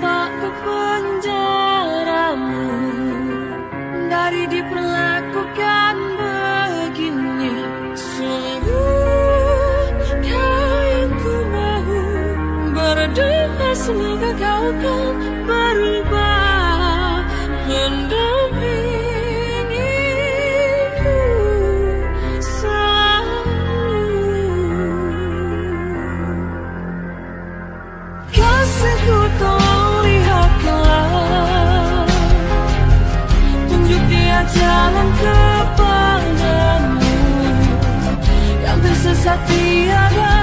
nampak penjaramu dari diperlakukan begini sungguh kau yang ku mau? Berdoa semoga kau kan berubah mendengar jalan kepadamu Yang tersesat tiada